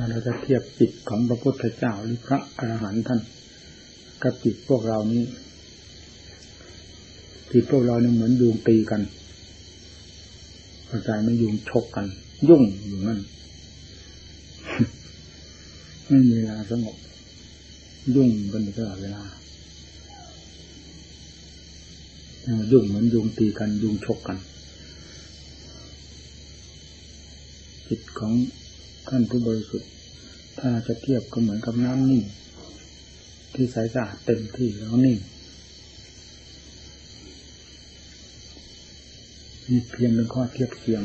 ถ้าเราจะเทียบจิตของพระพุทธเจ้าหรือพระอรหันต์ท่านกับจิตพวกเรานี้จิตพวกเราเนี่ยเหมือนยุงตีกันเข้าใจไม่ยุงชกกัน ยุ่งอยู่นั่นไม่มีเวลาสงบยุ่งกันตลอดเวลายุ่งเหมือนยุงตีกันยุงชกกัน จิตของ ท่านผู้บริสุทธิ์ถ้าจะเทียบก็เหมือนกับน้ำนิ่ง ที่ใสสะอาดเต็มที่แล้วนิ่งมีเพียงเป็นข้อเทียบเทียม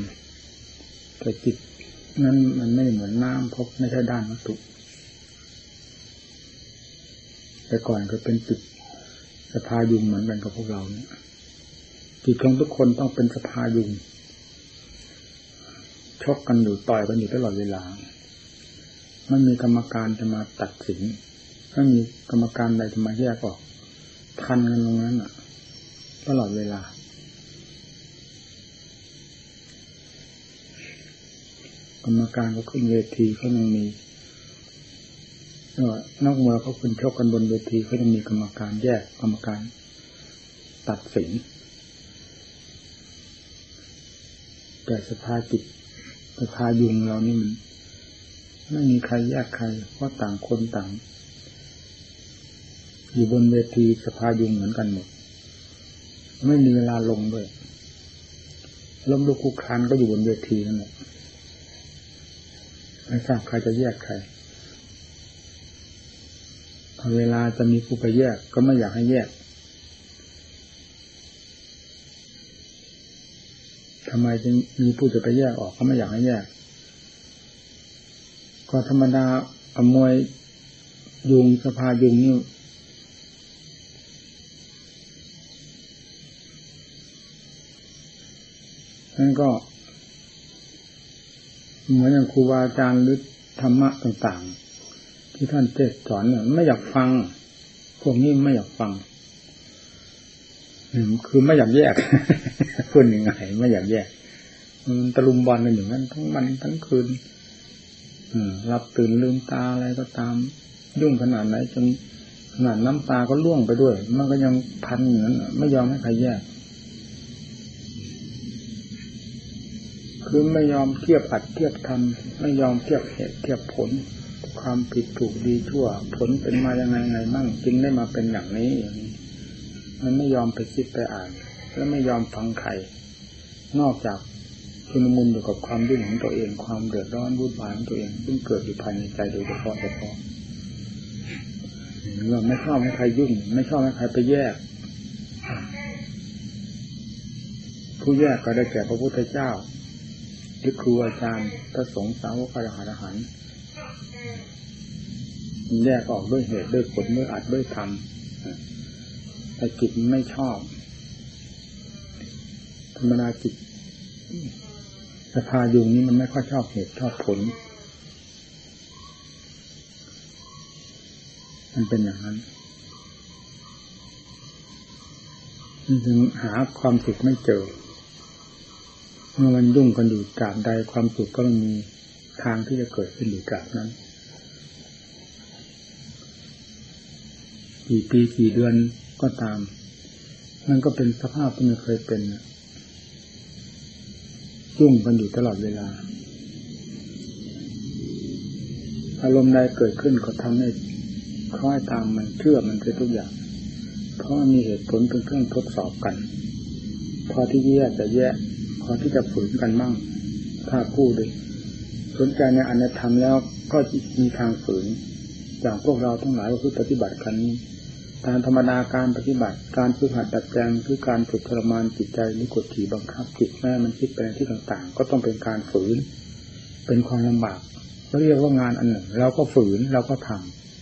แต่จิตนั้นมันไม่เหมือนน้ำเพราะไม่ใช่ด้านวัตถุแต่ก่อนก็เป็นจิตสภายุงเหมือนกันกับพวกเราเนี่ยจิตของทุกคนต้องเป็นสภายุง ชกกันอยู่ต่อยกันอยู่ตลอดเวลา ไม่มีกรรมการจะมาตัดสินไม่มีกรรมการใดจะมาแยกออกทันกันตรงนั้นอะ ตลอดเวลา กรรมการก็ขึ้นเวทีเขายังมีนอกเมื่อเขาขึ้นชกกันบนเวทีเขาจะมีกรรมการแยกกรรมการตัดสินแต่สภาจิต สภายุงเรานี่มันไม่มีใครแยกใคร เพราะต่างคนต่าง อยู่บนเวทีสภายุงเหมือนกันหมด ไม่มีเวลาลงด้วยล้มลุกคุกคานก็อยู่บนเวทีนั่นแหละไม่ทราบใครจะแยกใครเวลาจะมีผู้ไปแยกก็ไม่อยากให้แยก ทำไมจึงมีผู้จะไปแยกออกเขาไม่อยากให้แยก ก็ธรรมดาอมวยยุงสภายุงนี่นั่นก็เหมือนอย่างครูบาอาจารย์หรือธรรมะต่าง ๆ ที่ท่านเทศสอนเนี่ยไม่อยากฟัง พวกนี้ไม่อยากฟังหนึ่ง คือไม่อยากแยกพูดยังไงไม่อยากแยกมันตะลุมบอลกันอยู่นั้นทั้งวันทั้งคืนหลับตื่นลืมตาอะไรก็ตาม ยุ่งขนาดไหนจนขนาดน้ำตาก็ล่วงไปด้วย มันก็ยังพันอยู่นั้นไม่ยอมให้ใครแยก คือไม่ยอมเทียบอัดเทียบทำไม่ยอมเทียบเหตุเทียบผล ความผิดถูกดีชั่ว ผลเป็นมายังไงไงมั่งจึงได้มาเป็นอย่างนี้อย่างนี้ มันไม่ยอมไปคิดไปอ่าน และไม่ยอมฟังใคร นอกจากชุนมุนอยู่กับความยุ่งของตัวเอง ความเดือดร้อนวุ่นวายของตัวเอง ซึ่งเกิดอยู่ภายในใจโดยเฉพาะเฉพาะเราไม่ชอบให้ใครยุ่ง ไม่ชอบให้ใครไปแยก ผู้แยกก็ได้แก่พระพุทธเจ้าหรือครูอาจารย์พระสงฆ์สาวกพระอรหันต์แยกออกด้วยเหตุด้วยผลด้วยอัดด้วยธรรม แต่จิตไม่ชอบ ธรรมดาจิตสภายุงนี้มันไม่ค่อยชอบเหตุชอบผล มันเป็นอย่างนั้นจึงหาความสุขไม่เจอ เมื่อมันยุ่งกันอยู่กาบใดความสุขก็มีทางที่จะเกิดขึ้นอยู่กาบนั้น กี่ปีกี่เดือน ก็ตาม มันก็เป็นสภาพที่มันเคยเป็นยุ่งกันอยู่ตลอดเวลา อารมณ์ใดเกิดขึ้นก็ทำให้คล้อยตามมันเชื่อมันไปทุกอย่าง เพราะมีเหตุผลเป็นเครื่องทดสอบกัน พอที่แยกจะแยกพอที่จะฝืนกันมั่ง ถ้าพูดเลยสนใจในอนัตธรรมแล้วก็มีทางฝืนอย่างพวกเราทั้งหลายก็คือปฏิบัติกันนี้ ตามธรรมดาการปฏิบัติ การฝึกหัดดัดแปลงคือการฝึกทรมานจิตใจหรือกดขี่บังคับจิตแม่มันคิดไปที่ต่างๆ ก็ต้องเป็นการฝืน เป็นความลำบากเราเรียกว่างานอันหนึ่งเราก็ฝืนเราก็ท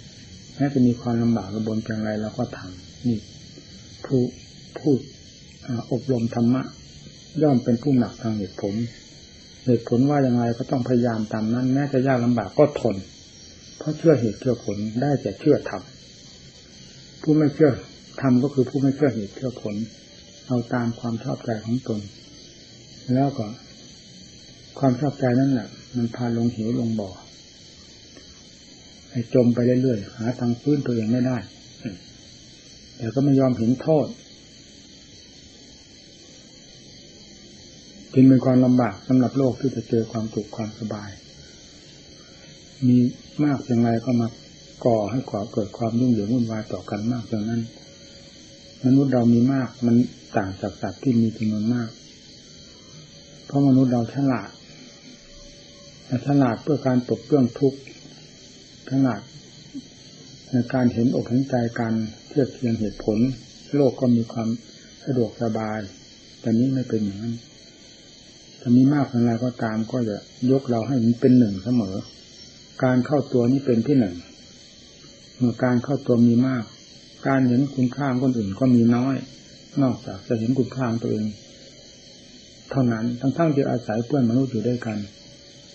ำแม้จะมีความลำบากระบนเพียงไรเราก็ทำนี่ผู้ผู้อบรมธรรมะ ย่อมเป็นผู้หนักทางเหตุผลเหตุผลว่าอย่างไรก็ต้องพยายามตามนั้นแม้จะยากลำบากก็ทน เพราะเชื่อเหตุเชื่อผลได้แต่เชื่อทำ ผู้ไม่เชื่อทำก็คือผู้ไม่เชื่อเหตุเชื่อผล เอาตามความชอบใจของตน แล้วก็ ความชอบใจนั่นแหละมันพาลงเหวลงบ่อให้จมไปเรื่อยๆหาทางฟื้นตัวเองไม่ได้แต่ก็ไม่ยอมเห็นโทษจึงเป็นความลำบากสำหรับโลกที่จะเจอความสุขความสบาย มีมากอย่างไรก็มา ก่อให้ก่อเกิดความรุ่งเรืองวุ่นวายต่อกันมากอย่างนั้น มนุษย์เรามีมาก มันต่างจากสัตว์ที่มีจำนวนมาก เพราะมนุษย์เราฉลาดฉลาดเพื่อการตกเรื่องทุกข์ฉลาดในการเห็นอกเห็นใจการเทียบเทียงเหตุผล โลกก็มีความสะดวกสบาย แต่นี้ไม่เป็นอย่างนั้นถ้ามีมากอะไรก็ตามก็จะยกเราให้มันเป็นหนึ่งเสมอ การเข้าตัวนี้เป็นที่หนึ่ง การเข้าตัวมีมาก การเห็นคุณค่าคนอื่นก็มีน้อย นอกจากจะเห็นคุณค่าตัวเอง เท่านั้นทั้งๆที่อาศัยเพื่อนมนุษย์อยู่ด้วยกัน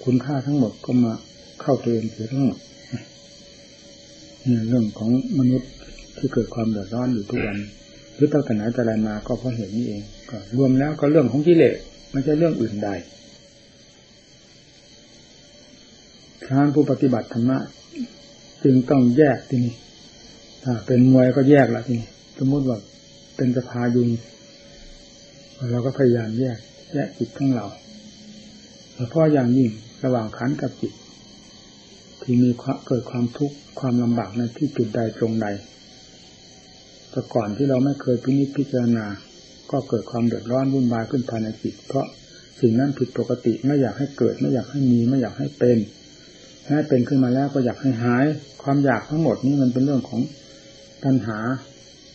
คุณค่าทั้งหมดก็มาเข้าตัวเองเสียทั้งหมดนี่เรื่องของมนุษย์ที่เกิดความเดือดร้อนอยู่ทุกวันหรือตั้งแต่ไหนแต่ไรมาก็เพราะเหตุนี้เองก็รวมแล้วก็เรื่องของกิเลสไม่ใช่เรื่องอื่นใดทางผู้ปฏิบัติธรรมะ จึงต้องแยกที่นี่ถ้าเป็นมวยก็แยกละทีนี้สมมติว่าเป็นสภายุงเราก็พยายามแยก แยกจิตของเราเพราะอย่างยิ่งระหว่างขันกับจิต ที่มีเกิดความทุกข์ความลำบากในที่จุดใดตรงใดแต่ก่อนที่เราไม่เคยพินิจพิจารณา ก็เกิดความเดือดร้อนวุ่นวายขึ้นภายในจิต เพราะสิ่งนั้นผิดปกติไม่อยากให้เกิดไม่อยากให้มีไม่อยากให้เป็น ให้เป็นขึ้นมาแล้วก็อยากให้หาย ความอยากทั้งหมดนี้มันเป็นเรื่องของปัญหา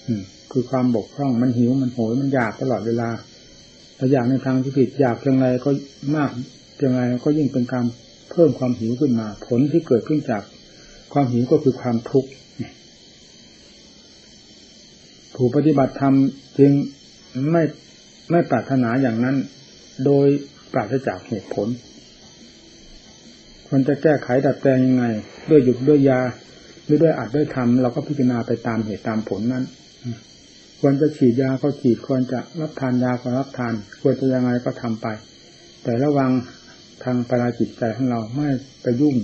อืคือความบกพร่องมันหิวมันโหยมันอยากตลอดเวลาแต่อยากในทางที่ผิดอยากเพียงไรก็มากเพียงไรก็ยิ่งเป็นการเพิ่มความหิวขึ้นมา ผลที่เกิดขึ้นจากความหิวก็คือความทุกข์ผู้ปฏิบัติธรรมจึงไม่ไม่ปรารถนาอย่างนั้น โดยปราศจากเหตุผล มันจะแก้ไขดัดแปลงยังไง ด้วยหยุดด้วยยาหรือด้วยอัดด้วยทำเราก็พิจารณาไปตามเหตุตามผลนั้นควรจะฉีดยาก็ฉีดควรจะรับทานยาก็รับทาน ควรจะยังไงก็ทำไป แต่ระวังทางปราจิตใจของเราไม่ไปยุ่ง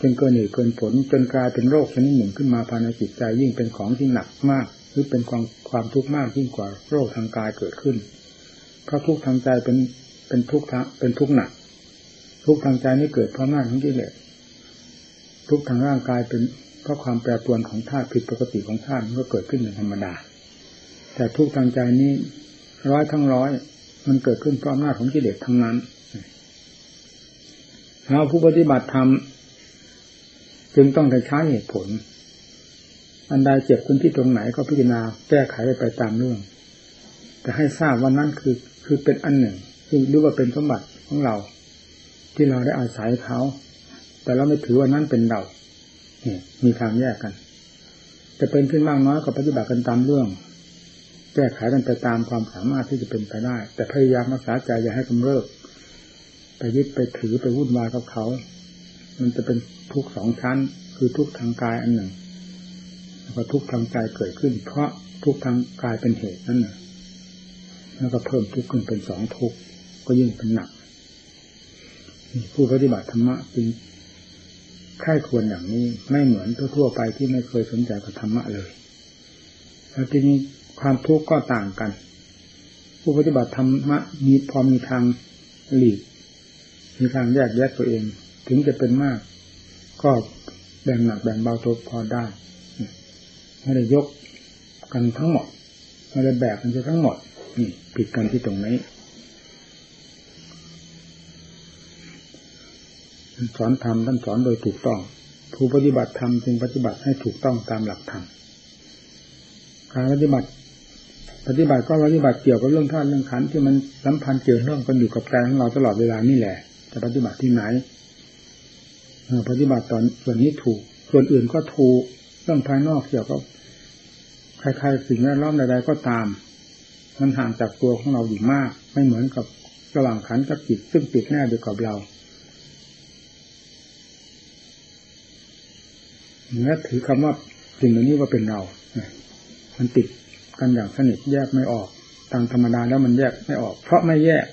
จนเกินเหตุเกินผลจนกลายเป็นโรคชนิดหนึ่งขึ้นมาภายในจิตใจยิ่งเป็นของที่หนักมากหรือเป็นความความทุกข์มากยิ่งกว่าโรคทางกายเกิดขึ้นเพราะทุกข์ทางใจเป็นเป็นทุกข์เป็นทุกข์หนัก ทุกทางใจนี่เกิดเพราะหน้าของกิเลสทุกทางร่างกายเป็นเพราะความแปรปรวนของธาตุผิดปกติของธาตุมันก็เกิดขึ้นเป็นธรรมดา แต่ทุกทางใจนี้ร้อยทั้งร้อย มันเกิดขึ้นเพราะอำนาจของกิเลสทั้งนั้นเราผู้ปฏิบัติธรรมจึงต้องใช้เหตุผล อันใดเจ็บขึ้นที่ตรงไหนก็พิจารณาแก้ไขไปไปตามเรื่อง แต่ให้ทราบว่านั้นคือคือเป็นอันหนึ่งที่รู้ว่าเป็นสมบัติของเรา ที่เราได้อาศัยเขา แต่เราไม่ถือว่านั้นเป็นเราเนี่ยมีทางแยกกัน จะเป็นขึ้นมากน้อยก็ปฏิบัติกันตามเรื่อง แก้ไขกันไปตามความสามารถที่จะเป็นไปได้ แต่พยายามรักษาใจอย่าให้กำเริบไปยึดไปถือไปวุ่นวายกับเขา มันจะเป็นทุกสองชั้น คือทุกทางกายอันหนึ่งแล้วก็ทุกทางใจเกิดขึ้น เพราะทุกทางกายเป็นเหตุนั่นแหละแล้วก็เพิ่มทุกข์ขึ้นเป็นสองทุกข์ก็ยิ่งเป็นหนัก ผู้ปฏิบัติธรรมะจึงค่ายควรอย่างนี้ไม่เหมือนทั่วๆไปที่ไม่เคยสนใจกับธรรมะเลย แล้วทีนี้ความทุกข์ก็ต่างกัน ผู้ปฏิบัติธรรมะมีพอมีทางหลีก มีทางแยกแยะตัวเอง ถึงจะเป็นมาก ก็แบ่งหนักแบ่งเบาตัวพอได้ ไม่ได้ยกกันทั้งหมดไม่ได้แบกกันทั้งหมดนี่ผิดกันที่ตรงนี้ สอนธรรมท่านสอนโดยถูกต้อง ผู้ปฏิบัติธรรมจึงปฏิบัติให้ถูกต้องตามหลักธรรมการปฏิบัติ ปฏิบัติก็ปฏิบัติเกี่ยวกับเรื่องท่านเรื่องขันที่มันสัมพันธ์เกี่ยวเรื่องกันอยู่กับกายของเราตลอดเวลานี่แหละจะปฏิบัติที่ไหนปฏิบัติตอนส่วนนี้ถูก ส่วนอื่นก็ถูกเรื่องภายนอกเกี่ยวกับใครๆสิ่งแวดล้อมใดๆก็ตาม มันห่างจากตัวของเราอยู่มาก ไม่เหมือนกับระหว่างขันกับจิตซึ่งติดแน่ด้วยกับเรา เนื้อถือคำว่าสิ่งเหล่านี้ว่าเป็นเรามันติดกันอย่างสนิทแยกไม่ออกตามธรรมดาแล้วมันแยกไม่ออก เพราะไม่แยก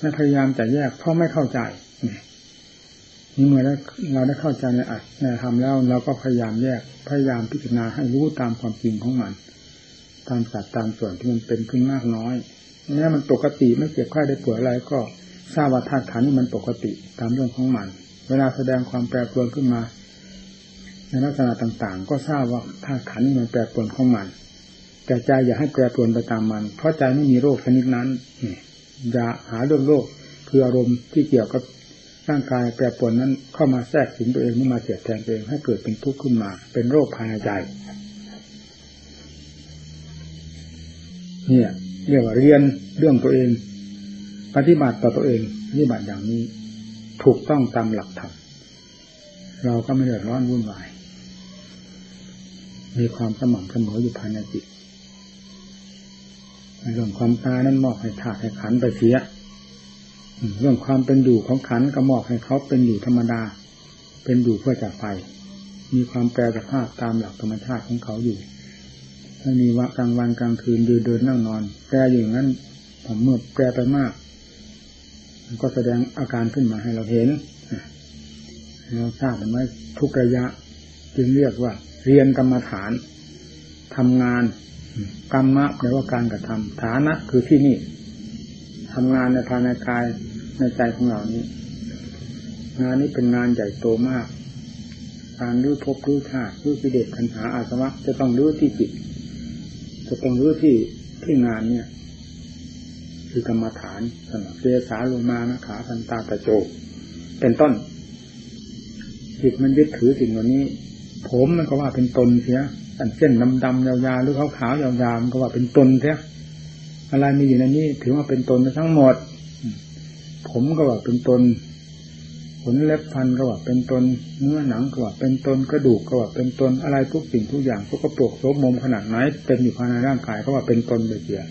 ไม่พยายามจะแยก เพราะไม่เข้าใจนี่เมื่อเราได้เข้าใจในอัตในธรรมแล้วเราก็พยายามแยกพยายามพิจารณาให้รู้ตามความจริงของมัน ตามสัดตามส่วนที่มันเป็นขึ้นมากน้อยแม้มันปกติไม่เจ็บไข้ได้ป่วยอะไรก็ทราบว่าธาตุขันนี่มันปกติตามเรื่องของมัน เวลาแสดงความแปรปรวนขึ้นมา ในลักษณะต่างๆ ก็ทราบว่าธาตุขันมันแปรปรวนของมัน แต่ใจอย่าให้แปรปรวนไปตามมัน เพราะใจไม่มีโรคชนิดนั้นอย่าหาเรื่องโรคคืออารมณ์ที่เกี่ยวกับร่างกายแปรปรวนนั้นเข้ามาแทรกสิงตัวเองนี่มาเสียดแทงตัวเองให้เกิดเป็นทุกข์ขึ้นมา เป็นโรคภายในใจเนี่ยเรียกว่าเรียนเรื่องตัวเอง ปฏิบัติต่อตัวเองปฏิบัติอย่างนี้ ถูกต้องตามหลักธรรมเราก็ไม่เดือดร้อนวุ่นวาย มีความสม่ำเสมออยู่ภายในจิตเรื่องความตายนั้นมอบให้ธาตุให้ขันไปเสียเรื่องความเป็นอยู่ของขันก็มอบให้เขาเป็นอยู่ธรรมดา เป็นอยู่เพื่อจะไปมีความแปรสภาพตามหลักธรรมชาติของเขาอยู่ถ้ามีว่ากลางวันกลางคืนยืนเดินนั่งนอนแปรอยู่นั้นผมเมื่อแปรไปมาก มันก็แสดงอาการขึ้นมาให้เราเห็นเราทราบมันไหมทุกระยะ จึงเรียกว่า เรียนกรรมฐานทำงาน กรรมะแปลว่าการกระทำฐานะคือที่นี่ทำงานในภายในกายในใจของเรานี้ งานนี้เป็นงานใหญ่โตมาก การรื้อภพรื้อชาติรื้อกิเลสขันหาอาสวะจะต้องรื้อที่จิตจะต้องรื้อที่ที่งานเนี่ย คือกรรมฐานสำหรับเจสาลงมานะขาพันตาตะโจ เป็นต้นจิตมันยึดถือสิ่งเหล่านี้ ผมมันก็ว่าเป็นตนเสียอันเส้นดำๆยาวๆหรือขาวๆยาวๆมันก็ว่าเป็นตนเสียอะไรมีอยู่ในนี้ถือว่าเป็นตนทั้งหมด ผมก็ว่าเป็นตนขนเล็บฟันก็ว่าเป็นตนเนื้อหนังก็ว่าเป็นตนกระดูกก็ว่าเป็นตนอะไรทุกสิ่งทุกอย่างพวกกระปกโสมมขนาดไหนเป็นอยู่ภายในร่างกายก็ว่าเป็นตนไปเสีย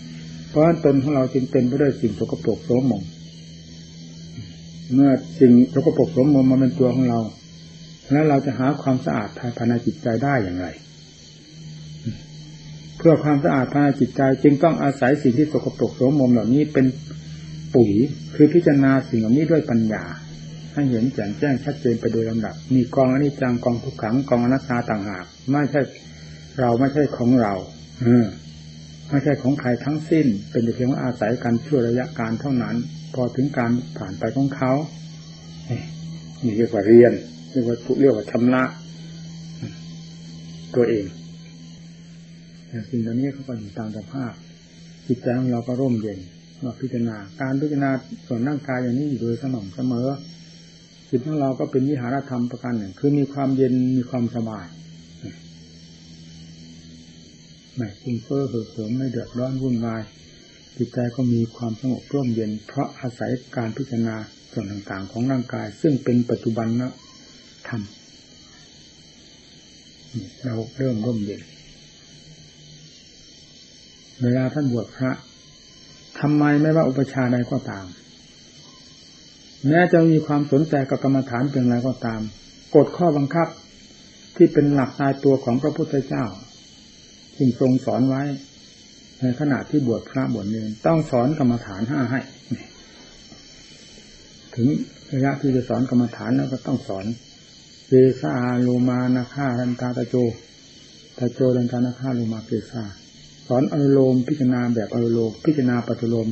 เพราะตนของเราจึงเป็นไปด้วยสิ่งสกปรกโสมมเมื่อสิ่งสกปรกโสมมมาเป็นตัวของเรา แล้วเราจะหาความสะอาดภายในจิตใจได้อย่างไร เพื่อความสะอาดภายในจิตใจจึงต้องอาศัยสิ่งที่สกปรกโสมมเหล่านี้เป็นปุ๋ยคือพิจารณาสิ่งเหล่านี้ด้วยปัญญา ให้เห็นแจ่มแจ้งชัดเจนไปโดยลำดับ มีกองอนิจจังกองทุกขังกองอนัตตาต่างหาก ไม่ใช่เราไม่ใช่ของเราเออไม่ใช่ของใครทั้งสิ้น เป็นเพียงว่าอาศัยการชั่วระยะการเท่านั้น พอถึงการผ่านไปของเขานี่เรียกว่าเรียน เรียกว่าเรียกว่าชำระตัวเองแต่สิ่งเหล่านี้เขาก็อยู่ตามสภาพจิตใจของเราก็ร่มเย็นมาพิจารณา การพิจารณาส่วนร่างกายอย่างนี้อยู่โดยสม่ำเสมอจิตของเราก็เป็นวิหารธรรมประการหนึ่ง คือมีความเย็นมีความสบายไม่ฟุ้งเฟ้อเห่อเหิมไม่เดือดร้อนวุ่นวายจิตใจก็มีความสงบร่มเย็น เพราะอาศัยการพิจารณาส่วนต่างๆ ของร่างกาย ซึ่งเป็นปัจจุบันนะ ธรรมเราเริ่มร่มเย็นเวลาท่านบวชพระทำไมไม่ว่าอุปชาใดก็ตาม แม้จะมีความสนใจกับกรรมฐานเพียงไรก็ตาม กฎข้อบังคับที่เป็นหลักตายตัวของพระพุทธเจ้าที่ทรงสอนไว้ ในขณะที่บวชพระบวชเนรต้องสอนกรรมฐานห้าให้ ถึงระยะที่จะสอนกรรมฐานแล้วก็ต้องสอน กซาโลมานาคารันตาตะโจตะโจดันตานาคาโลมาเกซาสอนอนุโลมพิจารณาแบบอนุโลมพิจารณาปัจจุลม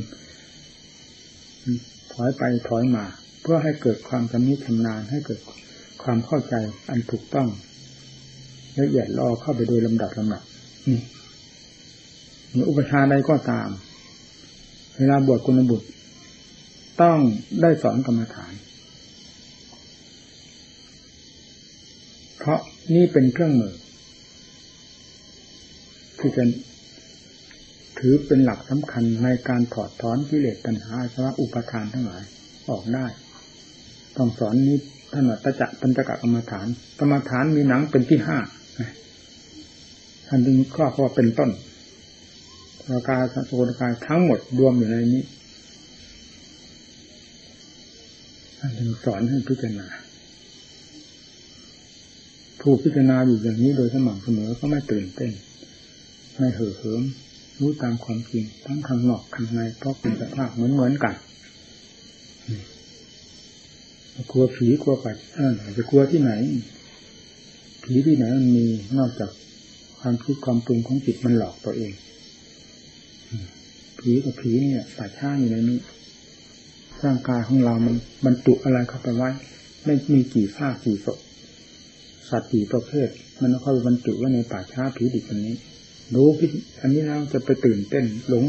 ถอยไปถอยมา เพื่อให้เกิดความชำนิชำนาญให้เกิดความเข้าใจอันถูกต้องละเอียดรอเข้าไปโดยลำดับลำดับนี่อุปชาใดก็ตาม เวลาบวชกุณบุตร ต้องได้สอนกรรมฐาน เพราะนี่เป็นเครื่องมือ ที่จะถือเป็นหลักสำคัญในการถอดถอนกิเลสตัณหาสวะอุปทานทั้งหลายออกได้ ต้องสอนนี้ท่านตะจักปัญจกกรรมฐานกรรมฐานมีหนังเป็นที่ห้าท่านจึงข้อบพอเป็นต้นระกาศโสดกายทั้งหมดรวมอยู่ในนี้ท่านจึงสอนให้พิจารณา ผู้พิจารณาอยู่อย่างนี้โดยสม่ำเสมอก็ไม่ตื่นเต้น ไม่เห่อเหิม รู้ตามความจริง ทั้งข้างนอกข้างในเพราะเป็นสภาพเหมือนเหมือนกันกลัวผีกลัวปัดจะกลัวที่ไหน ผีที่ไหนมันมีนอกจากความคิดความปรุงของจิตมันหลอกตัวเองผีกับผีเนี่ยป่าช้าอยู่ในนี้ร่างกายของเรามันบรรจุอะไรเข้าไปไว้ ไม่มีกี่ซากกี่ศพ สัตว์กี่ประเภท มันเข้าไปบรรจุไว้ในป่าช้าผีดิบอันนี้ รู้พิอันนี้แล้วจะไปตื่นเต้นหลง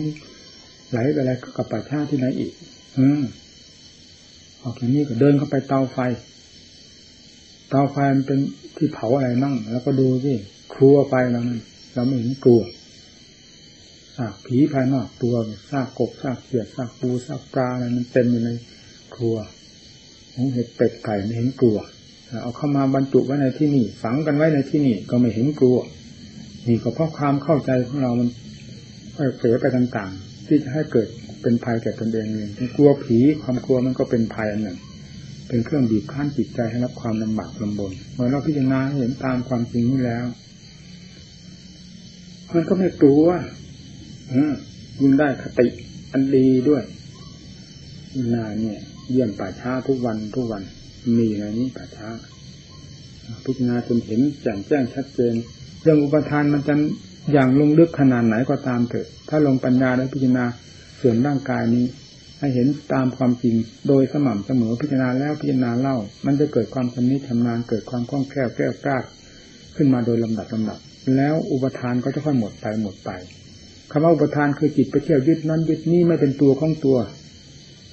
ไหลไปอะไรกับป่าช้าที่ไหนอีก อืมออกจากนี้ก็เดินเข้าไปเตาไฟ เตาไฟมันเป็นที่เผาอะไรมั่ง แล้วก็ดูที่ครัวไฟเรานั่นเราไม่เห็นกลัวซากผีภายนอกตัวซากกบซากเขียดซากปูซากปลาอะไรมันเต็มอยู่ในครัวของเห็ดเป็ดไก่ไม่เห็นกลัว เอาเข้ามาบรรจุไว้ในที่นี่ ฝังกันไว้ในที่นี่ก็ไม่เห็นกลัว นี่ก็เพราะความเข้าใจของเรามันเผลอไปต่างๆ ที่จะให้เกิดเป็นภัยแก่ตนเองเองกลัวผีความกลัวมันก็เป็นภัยอันหนึ่ง เป็นเครื่องบีบคั้นจิตใจให้รับความลำบากลำบนเมื่อเราพิจารณาเห็นตามความจริงนี้แล้วมันก็ไม่กลัวยิ่งได้คติอันดีด้วยนาเนี่ย เยี่ยมป่าช้าทุกวันทุกวัน มีอะไรนี้ป่าช้าพิจารณาจนเห็นแจ่มแจ้งชัดเจนเรื่องอุปทานมันจะอย่างลงลึกขนาดไหนก็ตามเถอะ ถ้าลงปัญญาแล้วพิจารณาส่วนร่างกายนี้ ให้เห็นตามความจริงโดยสม่ำเสมอพิจารณาแล้วพิจารณาเล่า มันจะเกิดความชำนิชำนาญเกิดความคล่องแคล่วแก้วกล้าขึ้นมาโดยลำดับลำดับ แล้วอุปทานก็จะค่อยหมดไปหมดไปคำว่าอุปทานคือจิตไปเที่ยวยึดนั้นยึดนี้ไม่เป็นตัวของตัว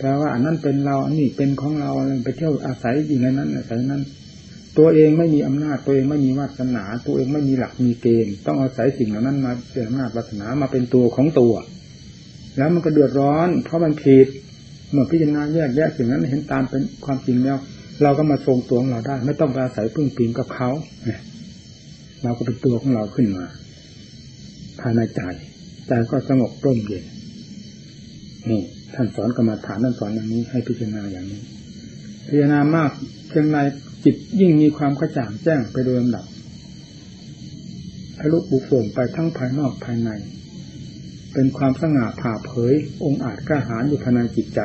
แปลว่าอันนั้นเป็นเรา อันนี้เป็นของเราไปเที่ยวอาศัยอยู่ในนั้นอาศัยนั้น ตัวเองไม่มีอำนาจตัวเองไม่มีวาสนา ตัวเองไม่มีหลักมีเกณฑ์ต้องอาศัยสิ่งเหล่านั้นมาเป็นอำนาจวาสนามาเป็นตัวของตัว แล้วมันก็เดือดร้อน เพราะมันผิดเมื่อพิจารณาแยกแยะสิ่งนั้นเห็นตามเป็นความจริงแล้ว เราก็มาทรงตัวของเราได้ ไม่ต้องไปอาศัยพึ่งพิงกับเขาเราก็เป็นตัวของเราขึ้นมาภายในใจใจก็สงบร่มเย็นนี่ ท่านสอนกรรมฐานท่านสอนอย่างนี้ให้พิจารณาอย่างนี้ พิจารณามากเพียงในจิตยิ่งมีความกระจ่างแจ้งไปโดยลำดับทะลุบุโป่งไปทั้งภายนอกภายใน เป็นความสง่าผ่าเผย องค์อาจกล้าหาญอยู่ภายในจิตใจ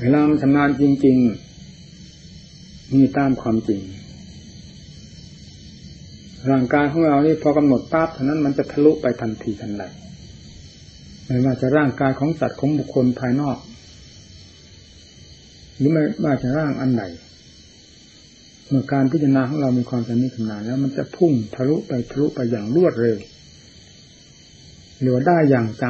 เวลาทำงานจริง ๆ มีตามความจริง ร่างกายของเรานี่พอกำหนดปั๊บเท่านั้นมันจะทะลุไปทันทีทันใด ไม่ว่าจะร่างกายของสัตว์ของบุคคลภายนอก หรือไม่ว่าจะร่างอันใดเมื่อการพิจารณาของเรามีความชำนิชำนาญแล้ว มันจะพุ่งทะลุไปทะลุไปอย่างรวดเร็วหรือว่าได้อย่างใจ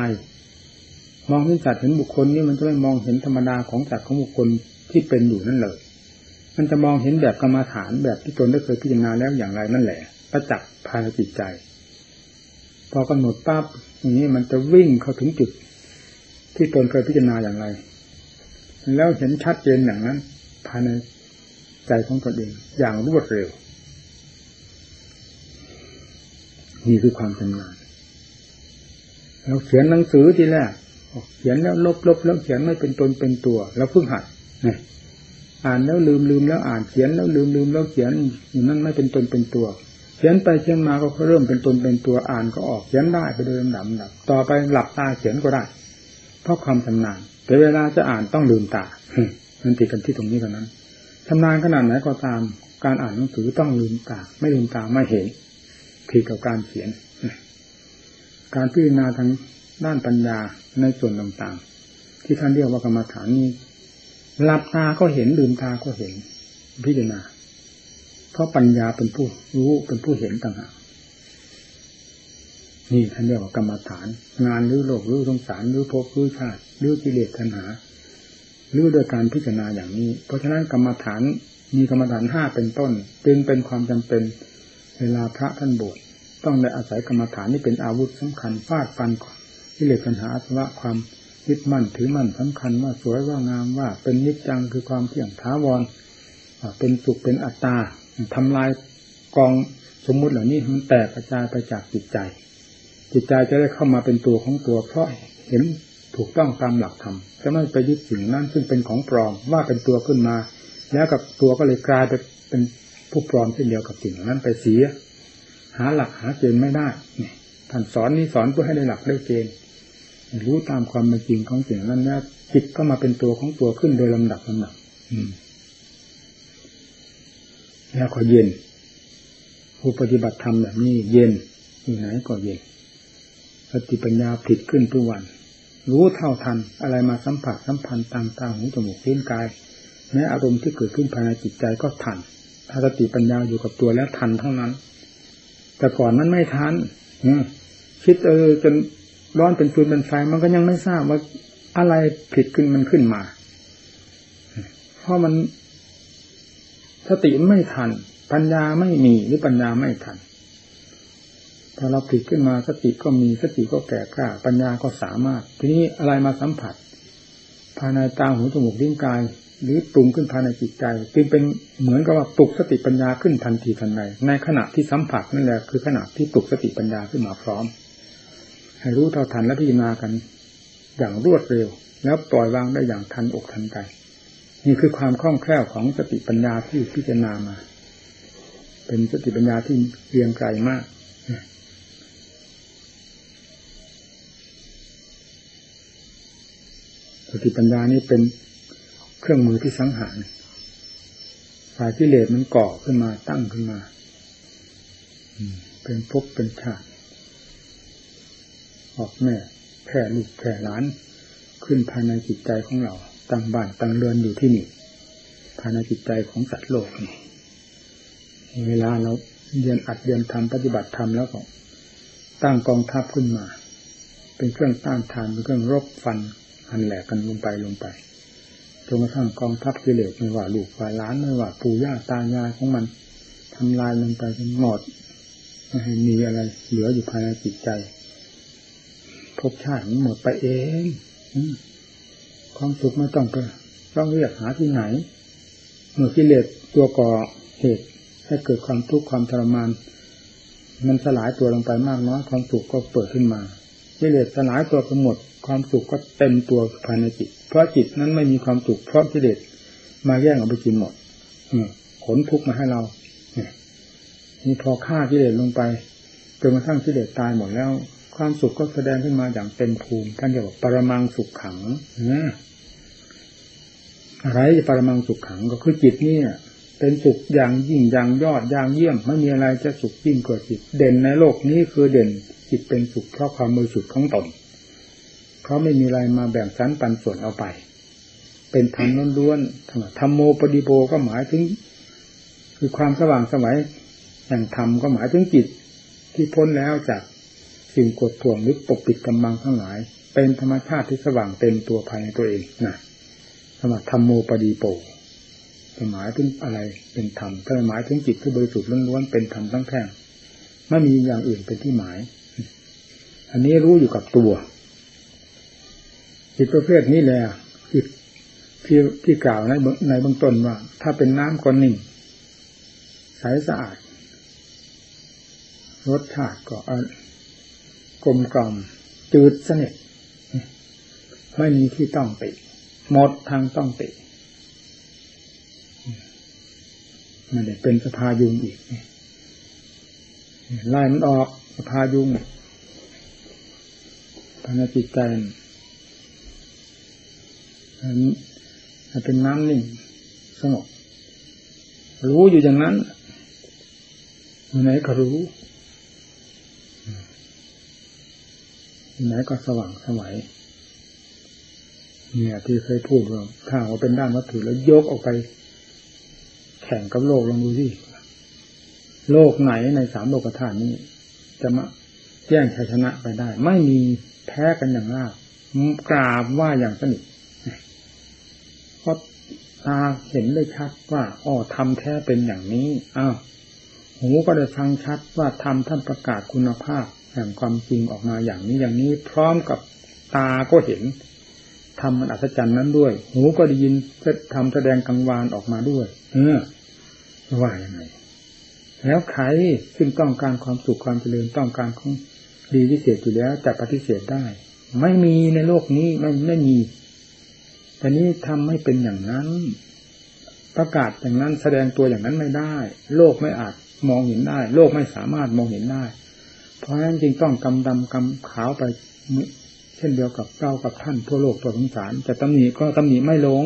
มองเห็นสัตว์เห็นบุคคลนี่มันจะไม่มองเห็นธรรมดาของสัตว์ของบุคคลที่เป็นอยู่นั่นเลย มันจะมองเห็นแบบกรรมาฐานแบบที่ตนได้เคยพิจารณาแล้วอย่างไรนั่นแหละประจักษ์ภายในจิตใจ พอกำหนดปั๊บ นี้มันจะวิ่งเข้าถึงจุด ที่ตนเคยพิจารณาอย่างไร แล้วเห็นชัดเจนอย่างนั้น ภายในใจของตนเองอย่างรวดเร็วนี่คือความชำนาญเราเขียนหนังสือทีแรกเขียนแล้วลบลบแล้วเขียนไม่เป็นตนเป็นตัว แล้วเพิ่งหัดนี่อ่านแล้วลืมลืมแล้วอ่านเขียนแล้วลืมลืมแล้วเขียนอย่างนั้นไม่เป็นตนเป็นตัว ขียนไปเขียนมาก็เริ่มเป็นตนเป็นตัวอ่านก็ออกเขียนได้ไปโดยลำดับดับ ต่อไปหลับตาเขียนก็ได้ เพราะความชำนาญแต่เวลาจะอ่านต้องลืมตามันติดกันที่ตรงนี้เท่านั้นชำนาญขนาดไหนก็ตาม การอ่านหนังสือต้องลืมตา ไม่ลืมตาไม่เห็นผิดกับการเขียน การพิจารณาทางด้านปัญญาในส่วนต่างๆ ที่ท่านเรียกว่ากรรมฐานนี้หลับตาก็เห็นลืมตาก็เห็นพิจารณา เพราะปัญญาเป็นผู้รู้เป็นผู้เห็นต่างหากนี่ท่านเรียกว่ากรรมฐาน งานหรือโลกหรือสงสารหรือภพหรือชาติหรือกิเลสทันหาหรือโดยการพิจารณาอย่างนี้ เพราะฉะนั้นกรรมฐานมีกรรมฐานห้าเป็นต้น จึงเป็นความจำเป็นเวลาพระท่านบวชต้องได้อาศัยกรรมฐานนี่เป็นอาวุธสำคัญฟาดฟันกิเลสปัญหาอสวะความยึดมั่นถือมั่นสำคัญว่าสวยว่างามว่าเป็นนิจจังคือความเที่ยงท้าวรเป็นสุขเป็นอัตตา ทำลายกองสมมุติเหล่านี้มันแตกกระจายไปจากจิตใจ จิตใจจะได้เข้ามาเป็นตัวของตัว เพราะเห็นถูกต้องตามหลักธรรมจะไม่ไปยึดสิ่งนั้นซึ่งเป็นของปลอมว่าเป็นตัวขึ้นมา แล้วกับตัวก็เลยกลายไปเป็นผู้ปลอมเช่นเดียวกับสิ่งนั้นไปเสีย หาหลักหาเกณฑ์ไม่ได้เนี่ยท่านสอนนี้สอนเพื่อให้ได้หลักได้เกณฑ์รู้ตามความเป็นจริงของสิ่งนั้นแล้วจิตก็มาเป็นตัวของตัวขึ้นโดยลำดับลำดับ แล้วก็เย็น ผู้ปฏิบัติธรรมแบบนี้เย็นอยู่ไหนก็เย็นสติปัญญาผิดขึ้นทุกวัน รู้เท่าทันอะไรมาสัมผัสสัมพันธ์ต่างๆหูจมูกลิ้นกายแม้อารมณ์ที่เกิดขึ้นภายในจิตใจก็ทัน ถ้าสติปัญญาอยู่กับตัวแล้วทันเท่านั้น แต่ก่อนนั้นไม่ทันคิดเออจนร้อนเป็นฟืนเป็นไฟมันก็ยังไม่ทราบว่าอะไรผิดขึ้นมันขึ้นมา เพราะมัน สติไม่ทัน ปัญญาไม่มีหรือปัญญาไม่ทันถ้าเราผิดขึ้นมาสติก็มีสติก็แก่กล้า ปัญญาก็สามารถ ทีนี้อะไรมาสัมผัส ภายในตาหูจมูกลิ้นกาย หรือปรุงขึ้นภายในจิตใจจึงเป็นเหมือนกับว่าปลุกสติปัญญาขึ้นทันทีทันใดในขณะที่สัมผัสนั่นแหละคือขณะที่ปลุกสติปัญญาขึ้นมาพร้อม ให้รู้เท่าทันและพิจารณากัน อย่างรวดเร็ว แล้วปล่อยวางได้อย่างทันอกทันใจ นี่คือความคล่องแคล่วของสติปัญญาที่พิจารณามา เป็นสติปัญญาที่เรียงไกลมากสติปัญญานี้เป็นเครื่องมือที่สังหารฝ่ายกิเลสมันก่อขึ้นมาตั้งขึ้นมาเป็นภพเป็นชาติออกแม่แผ่ลูกแผ่หลาน ขึ้นภายในจิตใจของเรา ตั้งบ้านตั้งเรือนอยู่ที่นี่ภายในจิตใจของสัตว์โลกนี่เวลาเราเรียนอัดเรียนทำปฏิบัติธรรมแล้วก็ตั้งกองทัพขึ้นมา เป็นเครื่องต้านทานเป็นเครื่องรบฟันอันแหลกกันลงไปลงไปจนกระทั่งกองทัพกิเลสไม่ว่าลูกว่าล้านไม่ว่าปู่ย่าตายายของมันทำลายลงไปจนหมดไม่ให้มีอะไรเหลืออยู่ภายในจิตใจภพชาติมันหมดไปเอง ความสุขไม่ต้องไปต้องเรียกหาที่ไหน เมื่อกิเลสตัวก่อเหตุให้เกิดความทุกข์ความทรมาน มันสลายตัวลงไปมากน้อยความสุขก็เปิดขึ้นมากิเลสสลายตัวไปหมดความสุขก็เต็มตัวภายในจิต เพราะจิตนั้นไม่มีความสุขเพราะกิเลสมาแย่งเอาไปกินหมดขนทุกข์มาให้เรานี่พอฆ่ากิเลสลงไปจนกระทั่งกิเลสตายหมดแล้ว ความสุขก็แสดงขึ้นมาอย่างเต็มภูมิท่านเรียกว่าปรมังสุขขังอะไรปรมังสุขขังก็คือจิตนี่เป็นสุขอย่างยิ่งอย่างยอดอย่างเยี่ยมไม่มีอะไรจะสุขยิ่งกว่าจิต เด่นในโลกนี้คือเด่นจิตเป็นสุขเพราะความมือสุดของตนเพราะไม่มีอะไรมาแบ่งสรรปันส่วนเอาไป เป็นธรรมล้วนๆธรรมโมปฏิโบก็หมายถึง คือความสว่างสวัยแห่งธรรมก็หมายถึงจิตที่พ้นแล้วจาก สิ่งกดท่วงหรือปกปิดกำบังทั้งหลาย เป็นธรรมชาติที่สว่างเต็มตัวภายในตัวเองนะสมัธรรมโมปดีโปหมายถึงอะไรเป็นธรรมถ้าหมายถึงจิตที่บริสุทธิ์ล้วนๆเป็นธรรมทั้งแท่งไม่มีอย่างอื่นเป็นที่หมาย อันนี้รู้อยู่กับตัว จิตประเภทนี้แหละจิตที่ที่กล่าวในในเบื้องต้นว่า ถ้าเป็นน้ำก็นิ่งใสสะอาดรสชาติก็ กลมกล่อมจืดสนิทไม่มีที่ต้องติหมดทางต้องติมันเป็นสภายุงอีกไล่มันออกสภายุงภายในจิตใจมันเป็นน้ำนิ่งสงบรู้อยู่อย่างนั้นอยู่ไหนก็รู้ ไหนก็สว่างสวัยเนี่ย ที่เคยพูดว่าถ้าว่าเป็นด้านวัตถุแล้วยกออกไป แข่งกับโลกลองดูสิโลกไหนในสามโลกธาตุนี้ จะมาแย่งชัยชนะไปได้ ไม่มีแพ้กันอย่างราบกราบว่าอย่างสนิทเพราะตาเห็นได้ชัดว่าอ๋อทำแท้เป็นอย่างนี้อ้าวหูก็ได้ฟังชัดว่าทำท่านประกาศคุณภาพ แห่งความจริงออกมาอย่างนี้อย่างนี้ พร้อมกับตาก็เห็นทำมันอัศจรรย์นั้นด้วย หูก็ได้ยินทำแสดงกังวานออกมาด้วย เออว่ายังไงแล้วใครซึ่งต้องการความสุขความเจริญต้องการของดีพิเศษอยู่แล้วจะปฏิเสธได้ ไม่มีในโลกนี้ไม่ไม่มีแต่นี้ทำไม่เป็นอย่างนั้น ประกาศอย่างนั้นแสดงตัวอย่างนั้นไม่ได้ โลกไม่อาจมองเห็นได้ โลกไม่สามารถมองเห็นได้ เพราะฉะนั้นจึงต้องกำดำกำขาวไปเช่นเดียวกับเรากับท่านทั่วโลกทั่วสงสารจะตำหนิก็ตำหนิไม่ลง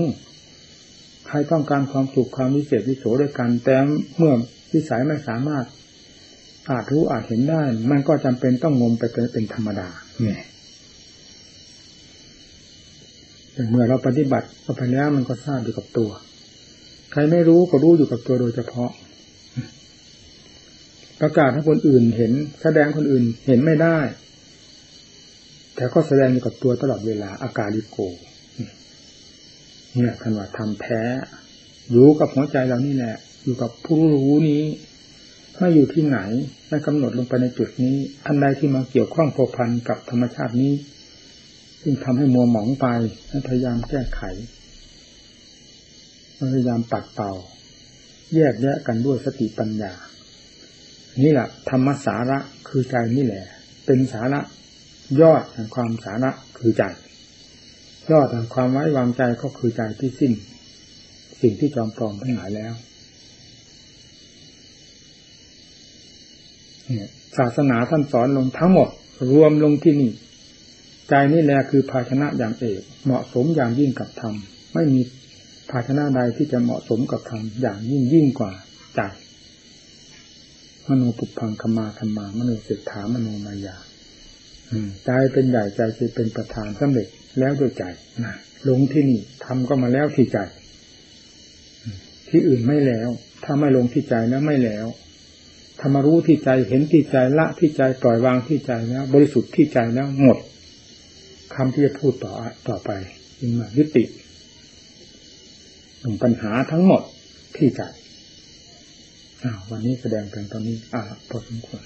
ใครต้องการความสุขความวิเศษวิโสด้วยกัน แต่เมื่อวิสัยไม่สามารถอาจรู้อาจเห็นได้ มันก็จำเป็นต้องงมไปเป็นธรรมดาเนี่ยแต่เมื่อเราปฏิบัติก็ไปแล้วมันก็ทราบอยู่กับตัว ใครไม่รู้ก็รู้อยู่กับตัวโดยเฉพาะ ประกาศให้คนอื่นเห็น แสดงคนอื่นเห็นไม่ได้ แต่ก็แสดงอยู่กับตัวตลอดเวลาอาการลิโก เนี่ยท่านว่าทำแท้ อยู่กับหัวใจเรานี่แหละ อยู่กับผู้รู้นี้ไม่อยู่ที่ไหนไม่กำหนดลงไปในจุดนี้ อันใดที่มาเกี่ยวข้องโผพันกับธรรมชาตินี้ ซึ่งทำให้มัวหมองไปให้พยายามแก้ไข พยายามปัดเป่า แยกแยะกันด้วยสติปัญญา นี่แหละธรรมสาระคือใจนี่แหละ เป็นสาระยอดแห่งความสาระคือใจยอดแห่งความไว้วางใจก็คือใจที่สิ้น สิ่งที่จอมปลอมทั้งหลายแล้วศาสนาท่านสอนลงทั้งหมด รวมลงที่นี่ ใจนี่แหละคือภาชนะอย่างเอกเหมาะสมอย่างยิ่งกับธรรมไม่มีภาชนะใดที่จะเหมาะสมกับธรรมอย่างยิ่งยิ่งกว่าใจ มโนปุพังคมาธรรมามโนเสถามโนมายาใจเป็นใหญ่ใจเป็นประธานสำเร็จแล้วด้วยใจนะลงที่นี่ทำก็มาแล้วที่ใจ ที่อื่นไม่แล้ว ถ้าไม่ลงที่ใจแล้วไม่แล้วธรรมรู้ที่ใจเห็นที่ใจละที่ใจปล่อยวางที่ใจแล้ว บริสุทธิ์ที่ใจแล้วหมดคำที่จะพูดต่อต่อไปจึงมายุติหนึ่งปัญหาทั้งหมดที่ใจ วันนี้แสดงเพียงตอนนี้ อ่าพอสมควร